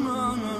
Assalamu alaikum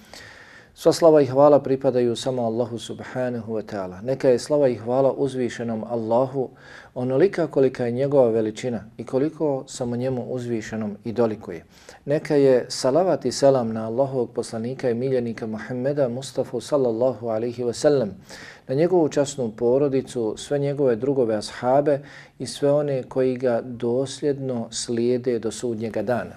Sva slava i hvala pripadaju samo Allahu subhanahu wa ta'ala. Neka je slava i hvala uzvišenom Allahu onolika kolika je njegova veličina i koliko samo njemu uzvišenom i dolikuje. Neka je salavat i selam na Allahovog poslanika i miljenika Muhammeda Mustafa sallallahu alaihi wa sallam, na njegovu časnu porodicu, sve njegove drugove ashabe i sve one koji ga dosljedno slijede do sudnjega dana.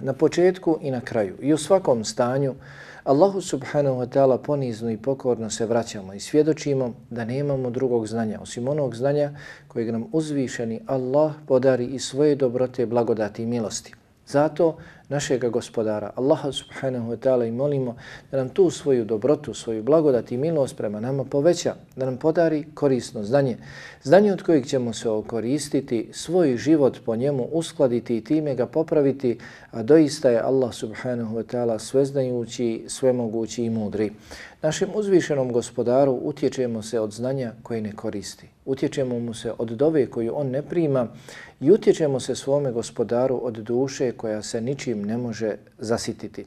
Na početku i na kraju i u svakom stanju Allahu subhanahu wa ta'ala ponizno i pokorno se vraćamo i svjedočimo da nemamo drugog znanja osim onog znanja kojeg nam uzvišeni Allah podari i svoje dobrote, blagodati i milosti. Zato našega gospodara, Allaha subhanahu wa ta'ala i molimo da nam tu svoju dobrotu, svoju blagodat i milost prema nama poveća, da nam podari korisno znanje. Znanje od kojeg ćemo se okoristiti, svoj život po njemu uskladiti i time ga popraviti, a doista je Allah subhanahu wa ta'ala sveznajući, svemogući i mudri. Našem uzvišenom gospodaru utječemo se od znanja koje ne koristi. Utječemo mu se od dove koju on ne prima i utječemo se svome gospodaru od duše koja se ničim ne može zasititi.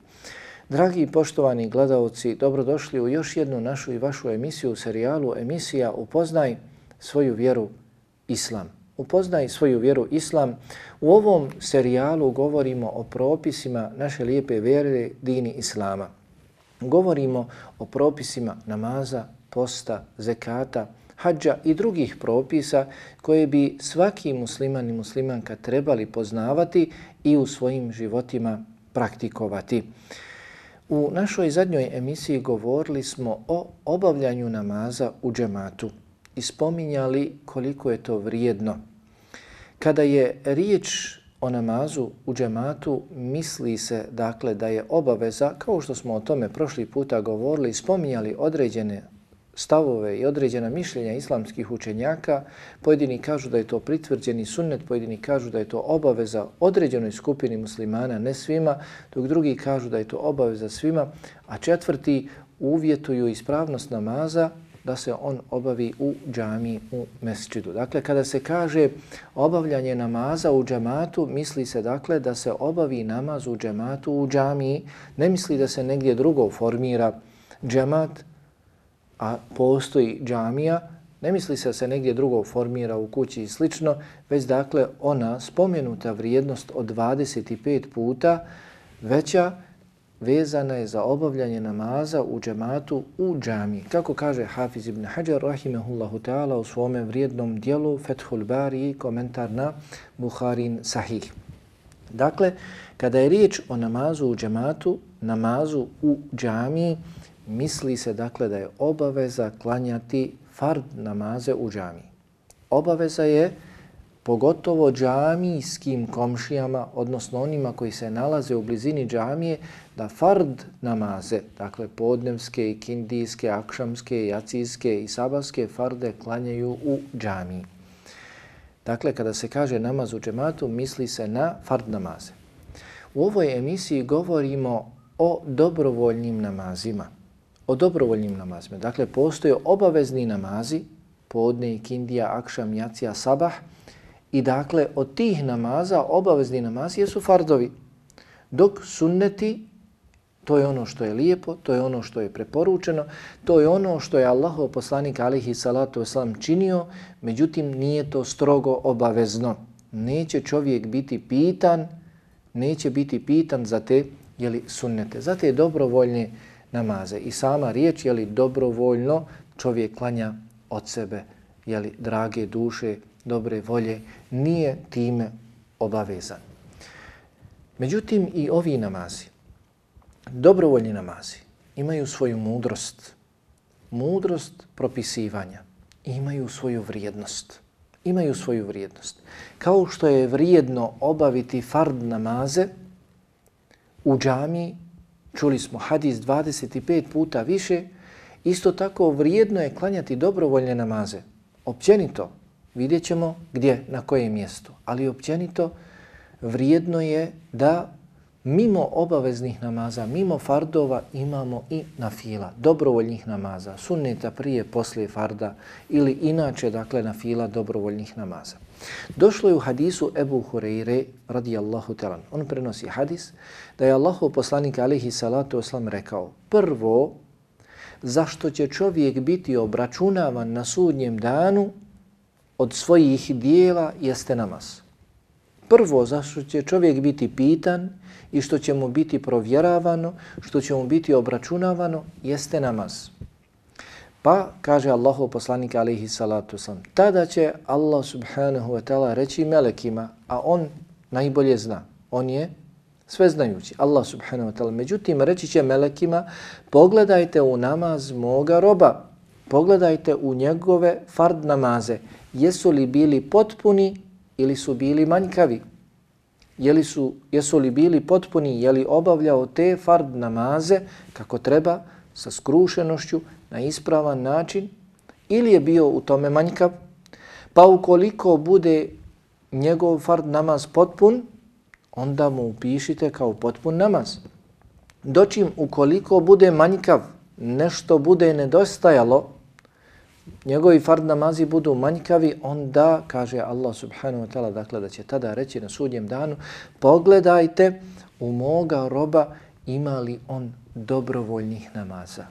Dragi i poštovani gledalci, dobrodošli u još jednu našu i vašu emisiju u serijalu emisija Upoznaj svoju vjeru Islam. Upoznaj svoju vjeru Islam. U ovom serijalu govorimo o propisima naše lijepe vjere dini Islama. Govorimo o propisima namaza, posta, zekata, hađa i drugih propisa koje bi svaki musliman i muslimanka trebali poznavati i u svojim životima praktikovati. U našoj zadnjoj emisiji govorili smo o obavljanju namaza u džematu i spominjali koliko je to vrijedno. Kada je riječ o namazu u džematu, misli se dakle da je obaveza, kao što smo o tome prošli puta govorili, spominjali određene stavove i određena mišljenja islamskih učenjaka, pojedini kažu da je to pritvrđeni sunnet, pojedini kažu da je to obaveza određenoj skupini muslimana, ne svima, dok drugi kažu da je to obaveza svima, a četvrti uvjetuju ispravnost namaza da se on obavi u džami u mesčidu. Dakle, kada se kaže obavljanje namaza u džamatu, misli se dakle da se obavi namaz u džamatu u džami, ne misli da se negdje drugo formira džamat, a postoji džamija, ne misli se da se negdje drugo formira u kući i slično, već dakle ona spomenuta vrijednost od 25 puta veća vezana je za obavljanje namaza u džematu u džami. Kako kaže Hafiz ibn Hajar, rahimehullahu ta'ala, u svome vrijednom dijelu Fethul Bari, komentar na Buharin Sahih. Dakle, kada je riječ o namazu u džematu, namazu u džami, misli se dakle da je obaveza klanjati fard namaze u džami. Obaveza je pogotovo džamijskim komšijama, odnosno onima koji se nalaze u blizini džamije, da fard namaze, dakle podnevske, kindijske, akšamske, jacijske i sabavske farde klanjaju u džamiji. Dakle, kada se kaže namaz u džematu, misli se na fard namaze. U ovoj emisiji govorimo o dobrovoljnim namazima o dobrovoljnim namazima. Dakle, postoje obavezni namazi, podne, kindija, akšam, jacija, sabah. I dakle, od tih namaza, obavezni namazi jesu fardovi. Dok sunneti, to je ono što je lijepo, to je ono što je preporučeno, to je ono što je Allahov poslanik alihi salatu wasalam činio, međutim nije to strogo obavezno. Neće čovjek biti pitan, neće biti pitan za te jeli, sunnete, za te dobrovoljne namaze. I sama riječ, jeli, dobrovoljno čovjek klanja od sebe, jeli, drage duše, dobre volje, nije time obavezan. Međutim, i ovi namazi, dobrovoljni namazi, imaju svoju mudrost, mudrost propisivanja, imaju svoju vrijednost. Imaju svoju vrijednost. Kao što je vrijedno obaviti fard namaze u džami, čuli smo hadis 25 puta više, isto tako vrijedno je klanjati dobrovoljne namaze. Općenito, vidjet ćemo gdje, na koje mjesto, ali općenito vrijedno je da mimo obaveznih namaza, mimo fardova imamo i na fila, dobrovoljnih namaza, sunneta prije, poslije farda ili inače, dakle, na fila dobrovoljnih namaza. Došlo je u hadisu Ebu Hureyre radijallahu talan. On prenosi hadis da je Allahu poslanik alihi salatu oslam rekao prvo zašto će čovjek biti obračunavan na sudnjem danu od svojih dijela jeste namaz. Prvo zašto će čovjek biti pitan i što će mu biti provjeravano, što će mu biti obračunavano, jeste namaz. Pa, kaže Allahu poslanik alaihi salatu sam, tada će Allah subhanahu wa ta'ala reći melekima, a on najbolje zna, on je sveznajući, Allah subhanahu wa ta'ala. Međutim, reći će melekima, pogledajte u namaz moga roba, pogledajte u njegove fard namaze, jesu li bili potpuni ili su bili manjkavi? Jeli su, jesu li bili potpuni, je li obavljao te fard namaze kako treba, sa skrušenošću, na ispravan način, ili je bio u tome manjkav, pa ukoliko bude njegov fard namaz potpun, onda mu upišite kao potpun namaz. Dočim ukoliko bude manjkav, nešto bude nedostajalo, njegovi fard namazi budu manjkavi, onda kaže Allah subhanahu wa ta'ala, dakle da će tada reći na sudnjem danu, pogledajte u moga roba ima li on dobrovoljnih namaza.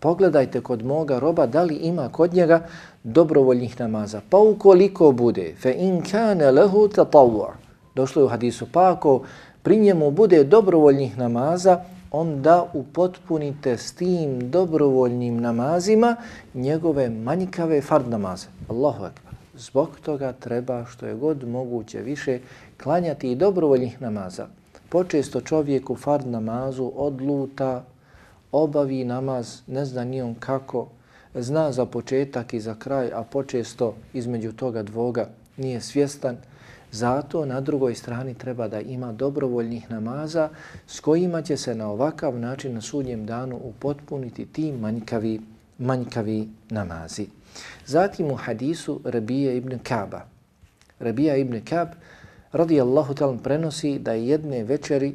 Pogledajte kod moga roba da li ima kod njega dobrovoljnih namaza. Pa ukoliko bude, fe in kane lehu tatawwa, došlo je u hadisu, pa ako pri njemu bude dobrovoljnih namaza, onda upotpunite s tim dobrovoljnim namazima njegove manjkave fard namaze. Allahu akbar. Zbog toga treba što je god moguće više klanjati i dobrovoljnih namaza. Počesto čovjek u fard namazu odluta, obavi namaz, ne zna ni on kako, zna za početak i za kraj, a počesto između toga dvoga nije svjestan, Zato na drugoj strani treba da ima dobrovoljnih namaza s kojima će se na ovakav način na sudnjem danu upotpuniti ti manjkavi, manjkavi namazi. Zatim u hadisu Rabija ibn Kaba. Rabija ibn Kab radijallahu talan prenosi da je jedne večeri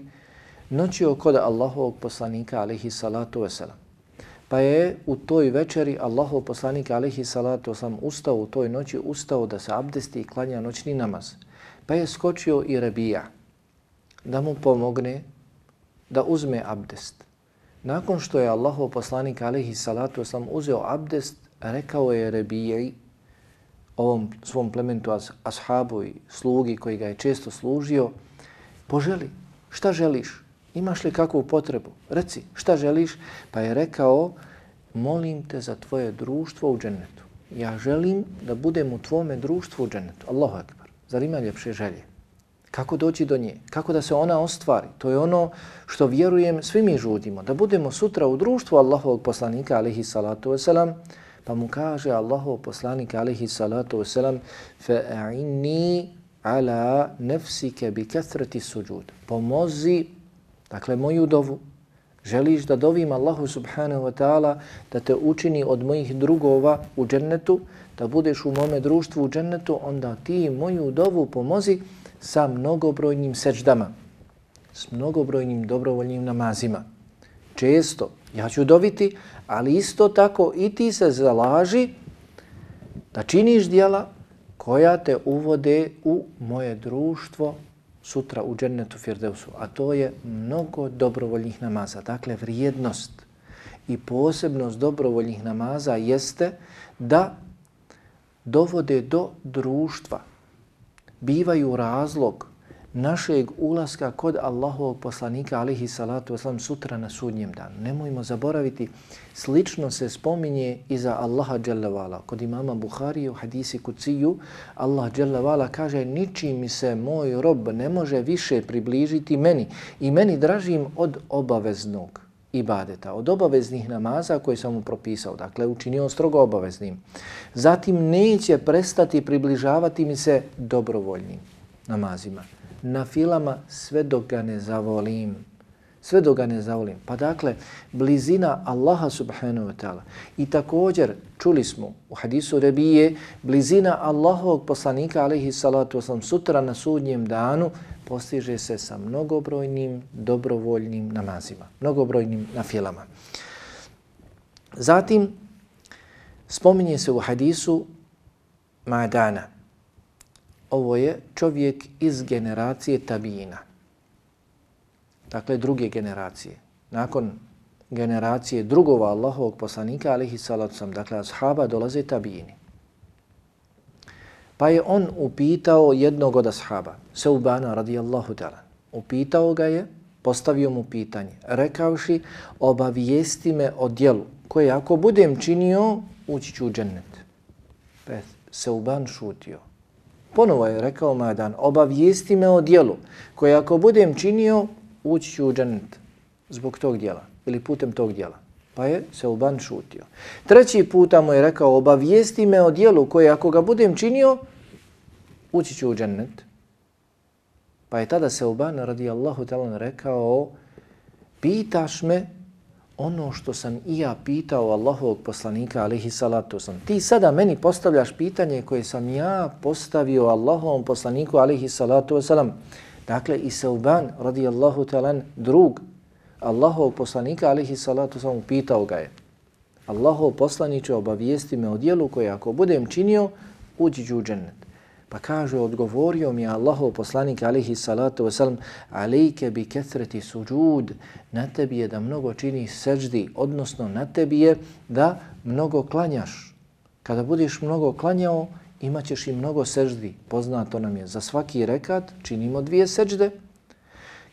noćio kod Allahovog poslanika alaihi salatu wasalam. Pa je u toj večeri Allahov poslanik alaihi salatu wasalam ustao u toj noći, ustao da se abdesti i klanja noćni namaz. Pa je skočio i Rabija da mu pomogne da uzme abdest. Nakon što je Allahov poslanik alaihi salatu oslam uzeo abdest, rekao je Rabijaj ovom svom plementu as, ashabu i slugi koji ga je često služio, poželi, šta želiš? Imaš li kakvu potrebu? Reci, šta želiš? Pa je rekao, molim te za tvoje društvo u džennetu. Ja želim da budem u tvome društvu u džennetu. Allahu akbar. Zar ima ljepše želje? Kako doći do nje? Kako da se ona ostvari? To je ono što vjerujem svi mi žudimo. Da budemo sutra u društvu Allahovog poslanika alihi salatu wasalam, pa mu kaže Allahov poslanika alihi salatu wasalam fa'inni ala nefsike bi kathrati suđud. Pomozi, dakle, moju dovu. Želiš da dovim Allahu subhanahu wa ta'ala da te učini od mojih drugova u džennetu, da budeš u mome društvu u džennetu, onda ti moju dovu pomozi sa mnogobrojnim seđdama, s mnogobrojnim dobrovoljnim namazima. Često ja ću doviti, ali isto tako i ti se zalaži Da činiš dijela koja te uvode u moje društvo sutra u džennetu Firdevsu. A to je mnogo dobrovoljnih namaza. Dakle, vrijednost i posebnost dobrovoljnih namaza jeste da dovode do društva, bivaju razlog našeg ulaska kod Allahovog poslanika alihi salatu wasalam sutra na sudnjem danu. Nemojmo zaboraviti, slično se spominje i za Allaha dželavala. Kod imama Buhari u hadisi kuciju, Allah dželavala kaže niči mi se moj rob ne može više približiti meni i meni dražim od obaveznog ibadeta, od obaveznih namaza koje sam mu propisao, dakle učinio strogo obaveznim. Zatim neće prestati približavati mi se dobrovoljnim namazima na filama sve dok ga ne zavolim. Sve dok ga ne zavolim. Pa dakle, blizina Allaha subhanahu wa ta'ala. I također, čuli smo u hadisu Rebije, blizina Allahovog poslanika, alaihi salatu wasalam, sutra na sudnjem danu, postiže se sa mnogobrojnim dobrovoljnim namazima. Mnogobrojnim nafilama. Zatim, spominje se u hadisu Ma'dana, ovo je čovjek iz generacije tabijina. Dakle, druge generacije. Nakon generacije drugova Allahovog poslanika, alihi salatu sam, dakle, ashaba dolaze tabijini. Pa je on upitao jednog od ashaba, Seubana radijallahu ta'ala. Upitao ga je, postavio mu pitanje, rekavši, obavijesti me o dijelu koje ako budem činio, ući ću u džennet. Pa Seuban šutio. Ponovo je rekao Madan, obavijesti me o dijelu koje ako budem činio, ući ću u džennet zbog tog dijela ili putem tog dijela. Pa je Seuban šutio. Treći puta mu je rekao, obavijesti me o dijelu koje ako ga budem činio, ući ću u džennet. Pa je tada Seuban radijallahu talan rekao, pitaš me ono što sam i ja pitao Allahovog poslanika alihi salatu sam. Ti sada meni postavljaš pitanje koje sam ja postavio Allahovom poslaniku alihi salatu wasalam. Dakle, i Sauban radijallahu talan drug Allahov poslanika alihi salatu sam, pitao ga je. Allahov poslaniće obavijesti me o dijelu koje ako budem činio, uđi ću u džennet. Pa kaže, odgovorio mi je Allahov poslanik alihi salatu wasalam, alejke bi kethreti suđud, na tebi je da mnogo čini seđdi, odnosno na tebi je da mnogo klanjaš. Kada budeš mnogo klanjao, imaćeš i mnogo seždi. Poznato nam je, za svaki rekat činimo dvije sežde.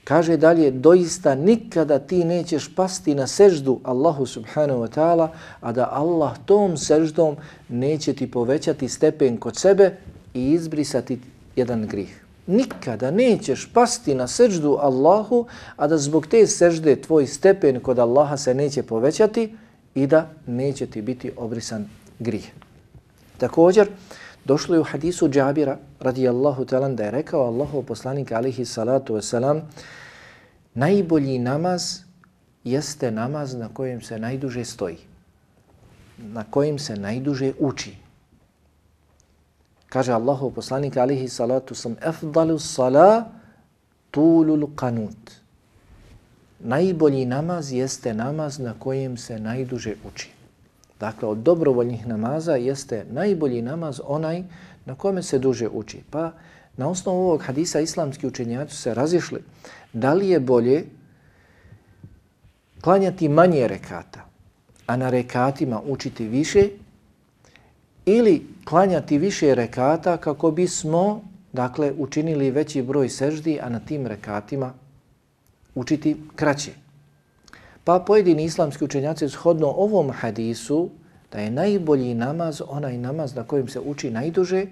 Kaže dalje, doista nikada ti nećeš pasti na seždu Allahu subhanahu wa ta'ala, a da Allah tom seždom neće ti povećati stepen kod sebe, i izbrisati jedan grih. Nikada nećeš pasti na seždu Allahu, a da zbog te sežde tvoj stepen kod Allaha se neće povećati i da neće ti biti obrisan grih. Također, došlo je u hadisu Džabira, radijallahu talan, da je rekao Allahov poslanik alihi salatu wasalam, najbolji namaz jeste namaz na kojem se najduže stoji, na kojem se najduže uči. Kaže Allahov poslanik alihi salatu sam afdalu sala tulul qanut. Najbolji namaz jeste namaz na kojem se najduže uči. Dakle, od dobrovoljnih namaza jeste najbolji namaz onaj na kome se duže uči. Pa na osnovu ovog hadisa islamski učenjaci se razišli da li je bolje klanjati manje rekata, a na rekatima učiti više ili klanjati više rekata kako bismo dakle učinili veći broj seždi, a na tim rekatima učiti kraće. Pa pojedini islamski učenjaci shodno ovom hadisu da je najbolji namaz onaj namaz na kojem se uči najduže,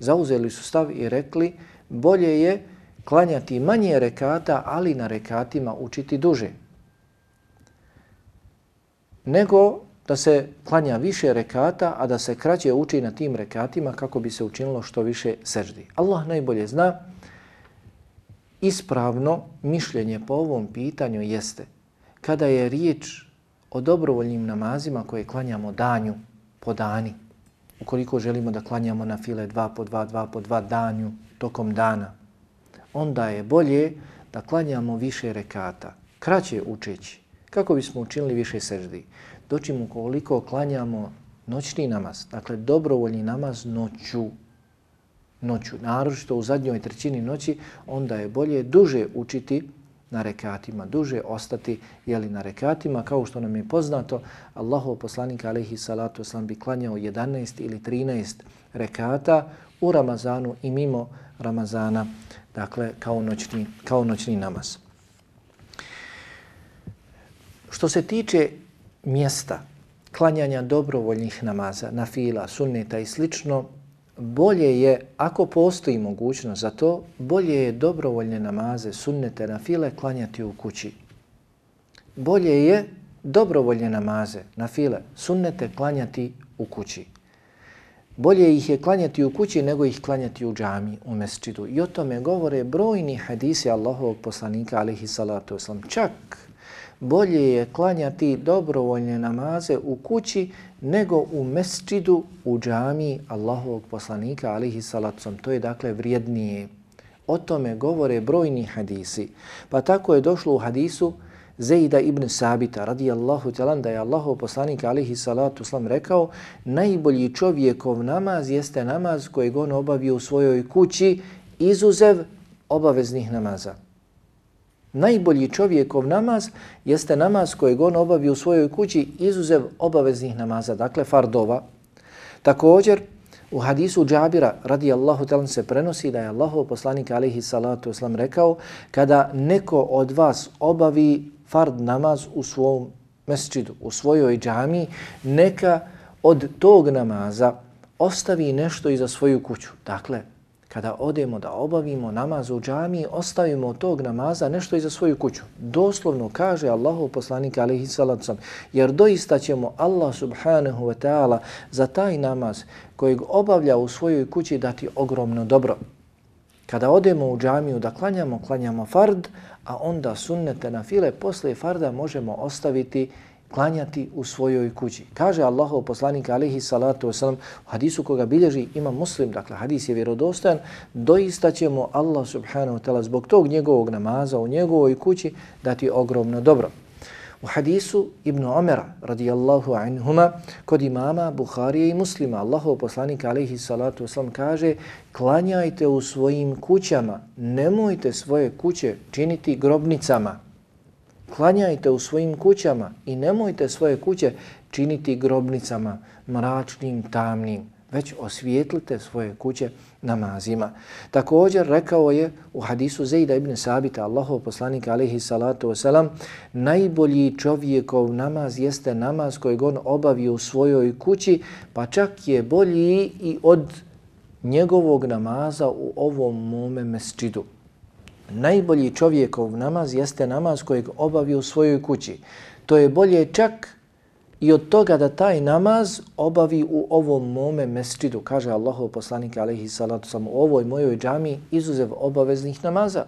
zauzeli su stav i rekli bolje je klanjati manje rekata, ali na rekatima učiti duže. Nego da se klanja više rekata, a da se kraće uči na tim rekatima kako bi se učinilo što više seždi. Allah najbolje zna, ispravno mišljenje po ovom pitanju jeste kada je riječ o dobrovoljnim namazima koje klanjamo danju po dani, ukoliko želimo da klanjamo na file dva po dva, dva po dva danju tokom dana, onda je bolje da klanjamo više rekata, kraće učeći, kako bismo učinili više seždi. Dočim ukoliko klanjamo Noćni namaz, dakle dobrovoljni namaz noću, noću, naročito u zadnjoj trećini noći, onda je bolje duže učiti na rekatima, duže ostati jeli, na rekatima, kao što nam je poznato, Allahov poslanik alaihi salatu oslam bi klanjao 11 ili 13 rekata u Ramazanu i mimo Ramazana, dakle kao noćni, kao noćni namaz. Što se tiče mjesta klanjanja dobrovoljnih namaza, na fila, sunneta i slično, bolje je, ako postoji mogućnost za to, bolje je dobrovoljne namaze, sunnete, na file klanjati u kući. Bolje je dobrovoljne namaze, na file, sunnete klanjati u kući. Bolje ih je klanjati u kući nego ih klanjati u džami, u mesčidu. I o tome govore brojni hadisi Allahovog poslanika, alihi salatu oslam. Čak bolje je klanjati dobrovoljne namaze u kući nego u mesčidu, u džami Allahovog poslanika, alihi salacom. To je dakle vrijednije. O tome govore brojni hadisi. Pa tako je došlo u hadisu Zejda ibn Sabita, radijallahu talan, da je Allahov poslanik, alihi salatu slam, rekao najbolji čovjekov namaz jeste namaz kojeg on obavio u svojoj kući, izuzev obaveznih namaza. Najbolji čovjekov namaz jeste namaz kojeg on obavi u svojoj kući izuzev obaveznih namaza, dakle fardova. Također, u hadisu Džabira radijallahu talan se prenosi da je Allahov poslanik alaihi salatu islam rekao kada neko od vas obavi fard namaz u svom mesčidu, u svojoj džami, neka od tog namaza ostavi nešto i za svoju kuću. Dakle, kada odemo da obavimo namaz u džami, ostavimo od tog namaza nešto i za svoju kuću. Doslovno kaže Allahu poslanik alaihi salacom, jer doista ćemo Allah subhanahu wa ta'ala za taj namaz kojeg obavlja u svojoj kući dati ogromno dobro. Kada odemo u džamiju da klanjamo, klanjamo fard, a onda sunnete na file, posle farda možemo ostaviti klanjati u svojoj kući. Kaže Allahov poslanik alihi salatu wasalam u hadisu koga bilježi ima muslim, dakle hadis je vjerodostan, doista ćemo Allah subhanahu wa ta'ala zbog tog njegovog namaza u njegovoj kući dati ogromno dobro. U hadisu Ibn Omera radijallahu anhuma kod imama Buharije i muslima Allahov poslanik alihi salatu wasalam kaže klanjajte u svojim kućama, nemojte svoje kuće činiti grobnicama klanjajte u svojim kućama i nemojte svoje kuće činiti grobnicama mračnim, tamnim, već osvijetlite svoje kuće namazima. Također rekao je u hadisu Zejda ibn Sabita, Allahov poslanika alaihi salatu wasalam, najbolji čovjekov namaz jeste namaz kojeg on obavi u svojoj kući, pa čak je bolji i od njegovog namaza u ovom mome mesčidu najbolji čovjekov namaz jeste namaz kojeg obavi u svojoj kući. To je bolje čak i od toga da taj namaz obavi u ovom mome mesčidu, kaže Allahov poslanik alaihi salatu sam u ovoj mojoj džami izuzev obaveznih namaza.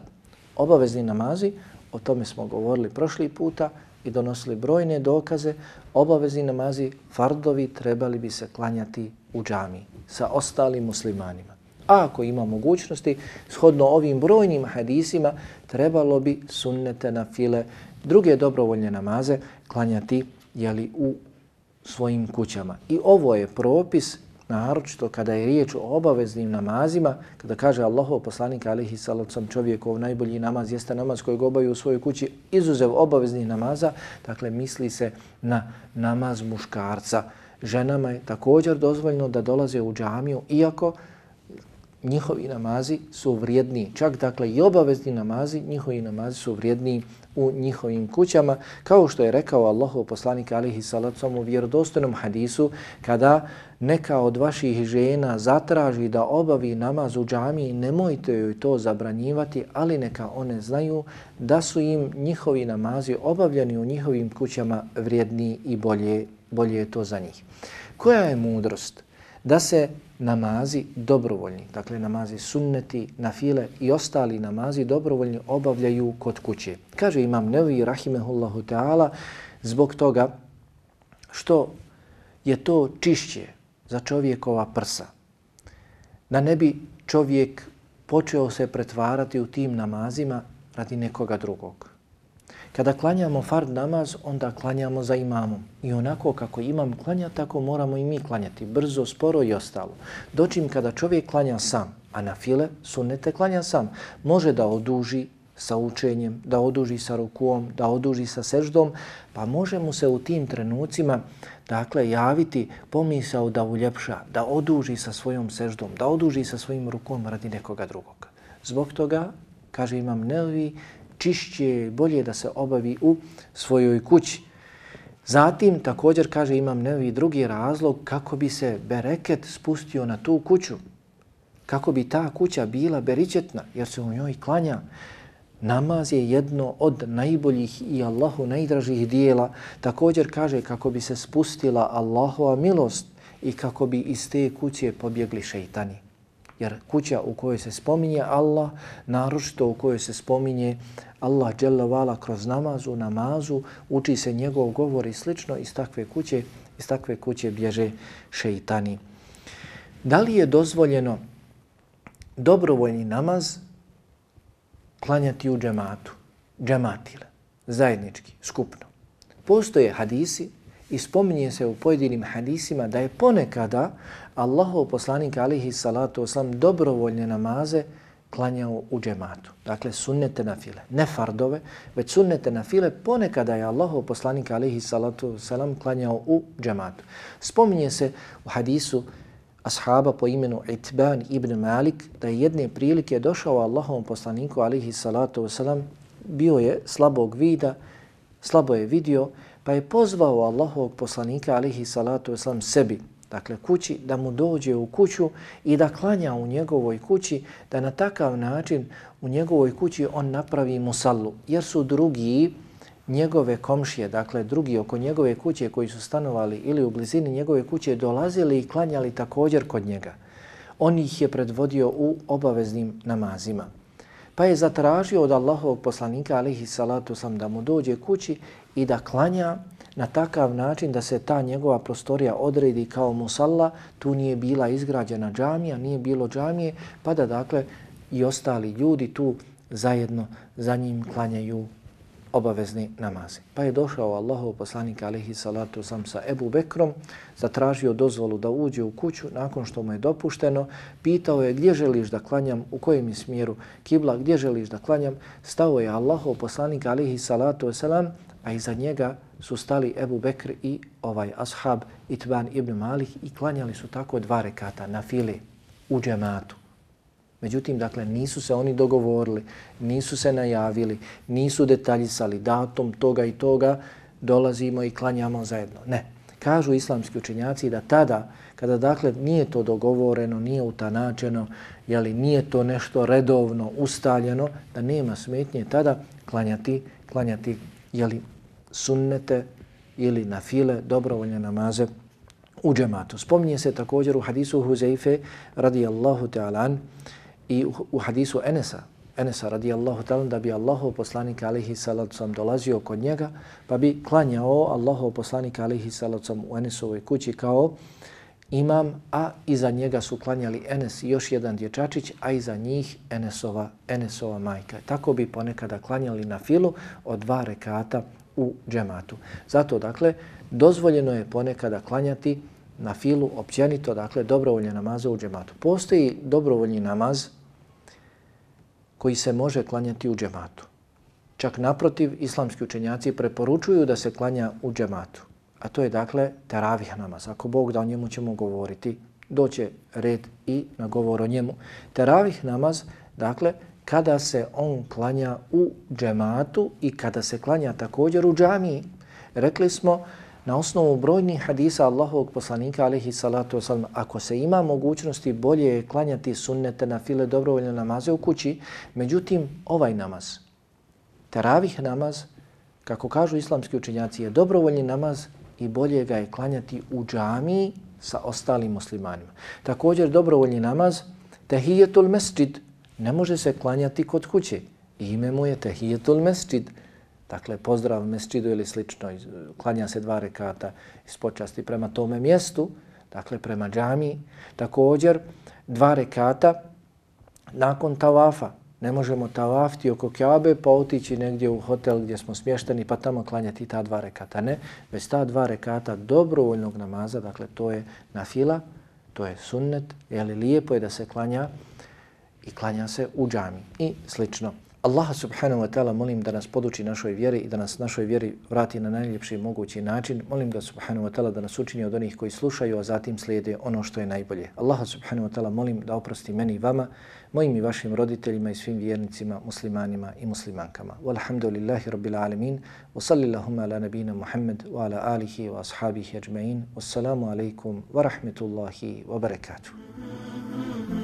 Obavezni namazi, o tome smo govorili prošli puta i donosili brojne dokaze, obavezni namazi, fardovi trebali bi se klanjati u džami sa ostalim muslimanima. Ako ima mogućnosti, shodno ovim brojnim hadisima, trebalo bi sunnete na file druge dobrovoljne namaze klanjati jeli, u svojim kućama. I ovo je propis, naročito kada je riječ o obaveznim namazima, kada kaže Allahov poslanik alihi salacom čovjekov najbolji namaz jeste namaz kojeg obaju u svojoj kući izuzev obaveznih namaza, dakle misli se na namaz muškarca. Ženama je također dozvoljno da dolaze u džamiju, iako njihovi namazi su vrijedni. Čak dakle i obavezni namazi, njihovi namazi su vrijedni u njihovim kućama. Kao što je rekao Allahov poslanik alihi salacom u vjerodostojnom hadisu, kada neka od vaših žena zatraži da obavi namaz u džamiji, nemojte joj to zabranjivati, ali neka one znaju da su im njihovi namazi obavljeni u njihovim kućama vrijedni i bolje, bolje je to za njih. Koja je mudrost? Da se namazi dobrovoljni, dakle namazi sunneti, nafile i ostali namazi dobrovoljni obavljaju kod kuće. Kaže imam Nevi Rahimehullahu Teala zbog toga što je to čišće za čovjekova prsa. Da ne bi čovjek počeo se pretvarati u tim namazima radi nekoga drugog. Kada klanjamo fard namaz, onda klanjamo za imamom. I onako kako imam klanja, tako moramo i mi klanjati. Brzo, sporo i ostalo. Dočim kada čovjek klanja sam, a na file sunnete klanja sam, može da oduži sa učenjem, da oduži sa rukom, da oduži sa seždom, pa može mu se u tim trenucima dakle, javiti pomisao da uljepša, da oduži sa svojom seždom, da oduži sa svojim rukom radi nekoga drugog. Zbog toga, kaže imam Nevi, čišće, bolje da se obavi u svojoj kući. Zatim, također, kaže imam Nevi drugi razlog kako bi se bereket spustio na tu kuću, kako bi ta kuća bila beričetna, jer se u njoj klanja. Namaz je jedno od najboljih i Allahu najdražih dijela. Također kaže kako bi se spustila Allahova milost i kako bi iz te kuće pobjegli šeitani. Jer kuća u kojoj se spominje Allah, naročito u kojoj se spominje Allah dželavala kroz namazu, namazu, uči se njegov govor i slično, iz takve kuće, iz takve kuće bježe šeitani. Da li je dozvoljeno dobrovoljni namaz klanjati u džematu, džematile, zajednički, skupno. Postoje hadisi i spominje se u pojedinim hadisima da je ponekada Allahov poslanik alihi salatu oslam dobrovoljne namaze klanjao u džematu. Dakle, sunnete na file. Ne fardove, već sunnete na file ponekada je Allahov poslanik alihi salatu oslam klanjao u džematu. Spominje se u hadisu ashaba po imenu Itban ibn Malik da je jedne prilike došao Allahovom poslaniku alihi salatu wasalam, bio je slabog vida, slabo je vidio, pa je pozvao Allahovog poslanika alihi salatu wasalam sebi, dakle kući, da mu dođe u kuću i da klanja u njegovoj kući, da na takav način u njegovoj kući on napravi musallu, jer su drugi njegove komšije, dakle drugi oko njegove kuće koji su stanovali ili u blizini njegove kuće dolazili i klanjali također kod njega. On ih je predvodio u obaveznim namazima. Pa je zatražio od Allahovog poslanika alihi salatu sam da mu dođe kući i da klanja na takav način da se ta njegova prostorija odredi kao musalla, tu nije bila izgrađena džamija, nije bilo džamije, pa da dakle i ostali ljudi tu zajedno za njim klanjaju obavezni namazi. Pa je došao Allahov poslanik alihi salatu sam sa Ebu Bekrom, zatražio dozvolu da uđe u kuću nakon što mu je dopušteno, pitao je gdje želiš da klanjam, u kojem smjeru? Kibla, gdje želiš da klanjam, stao je Allahov poslanik alihi salatu wasalam, a iza njega su stali Ebu Bekr i ovaj ashab Itban ibn Malih i klanjali su tako dva rekata na file u džematu. Međutim, dakle, nisu se oni dogovorili, nisu se najavili, nisu detaljisali datum toga i toga, dolazimo i klanjamo zajedno. Ne. Kažu islamski učenjaci da tada, kada dakle nije to dogovoreno, nije utanačeno, jeli, nije to nešto redovno, ustaljeno, da nema smetnje tada klanjati, klanjati jeli, sunnete ili na file, dobrovoljne namaze u džematu. Spominje se također u hadisu Huzeife radijallahu ta'ala I u hadisu Enesa, Enesa radijallahu ta'ala, da bi Allahov poslanik alihi salacom dolazio kod njega, pa bi klanjao Allahov poslanik alihi salacom u Enesovoj kući kao imam, a iza njega su klanjali Enes i još jedan dječačić, a iza njih Enesova, Enesova majka. Tako bi ponekada klanjali na filu od dva rekata u džematu. Zato, dakle, dozvoljeno je ponekada klanjati na filu općenito, dakle, dobrovoljne namaze u džematu. Postoji dobrovoljni namaz koji se može klanjati u džematu. Čak naprotiv, islamski učenjaci preporučuju da se klanja u džematu. A to je, dakle, teravih namaz. Ako Bog da o njemu ćemo govoriti, doće red i na govor o njemu. Teravih namaz, dakle, kada se on klanja u džematu i kada se klanja također u džamiji. Rekli smo, na osnovu brojnih hadisa Allahovog poslanika alihi salatu wasalam, ako se ima mogućnosti bolje je klanjati sunnete na file dobrovoljne namaze u kući, međutim ovaj namaz, teravih namaz, kako kažu islamski učenjaci, je dobrovoljni namaz i bolje ga je klanjati u džamiji sa ostalim muslimanima. Također dobrovoljni namaz, tehijetul mesjid, ne može se klanjati kod kuće. Ime mu je tehijetul mesjid, dakle pozdrav mesčidu ili slično, klanja se dva rekata iz počasti prema tome mjestu, dakle prema džami, također dva rekata nakon tavafa, Ne možemo tavafti oko Kjabe pa otići negdje u hotel gdje smo smješteni pa tamo klanjati ta dva rekata. Ne, već ta dva rekata dobrovoljnog namaza, dakle to je na fila, to je sunnet, je lijepo je da se klanja i klanja se u džami i slično. Allah subhanahu wa ta'ala molim da nas poduči našoj vjeri i da nas našoj vjeri vrati na najljepši mogući način. Molim ga subhanahu wa ta'ala da nas učini od onih koji slušaju, a zatim slijede ono što je najbolje. Allah subhanahu wa ta'ala molim da oprosti meni i vama, mojim i vašim roditeljima i svim vjernicima, muslimanima i muslimankama. Walhamdulillahi rabbil alemin. Wa sallillahumma ala nabina Muhammad wa ala alihi wa ashabihi ajma'in. Wassalamu alaikum wa rahmetullahi wa barakatuh.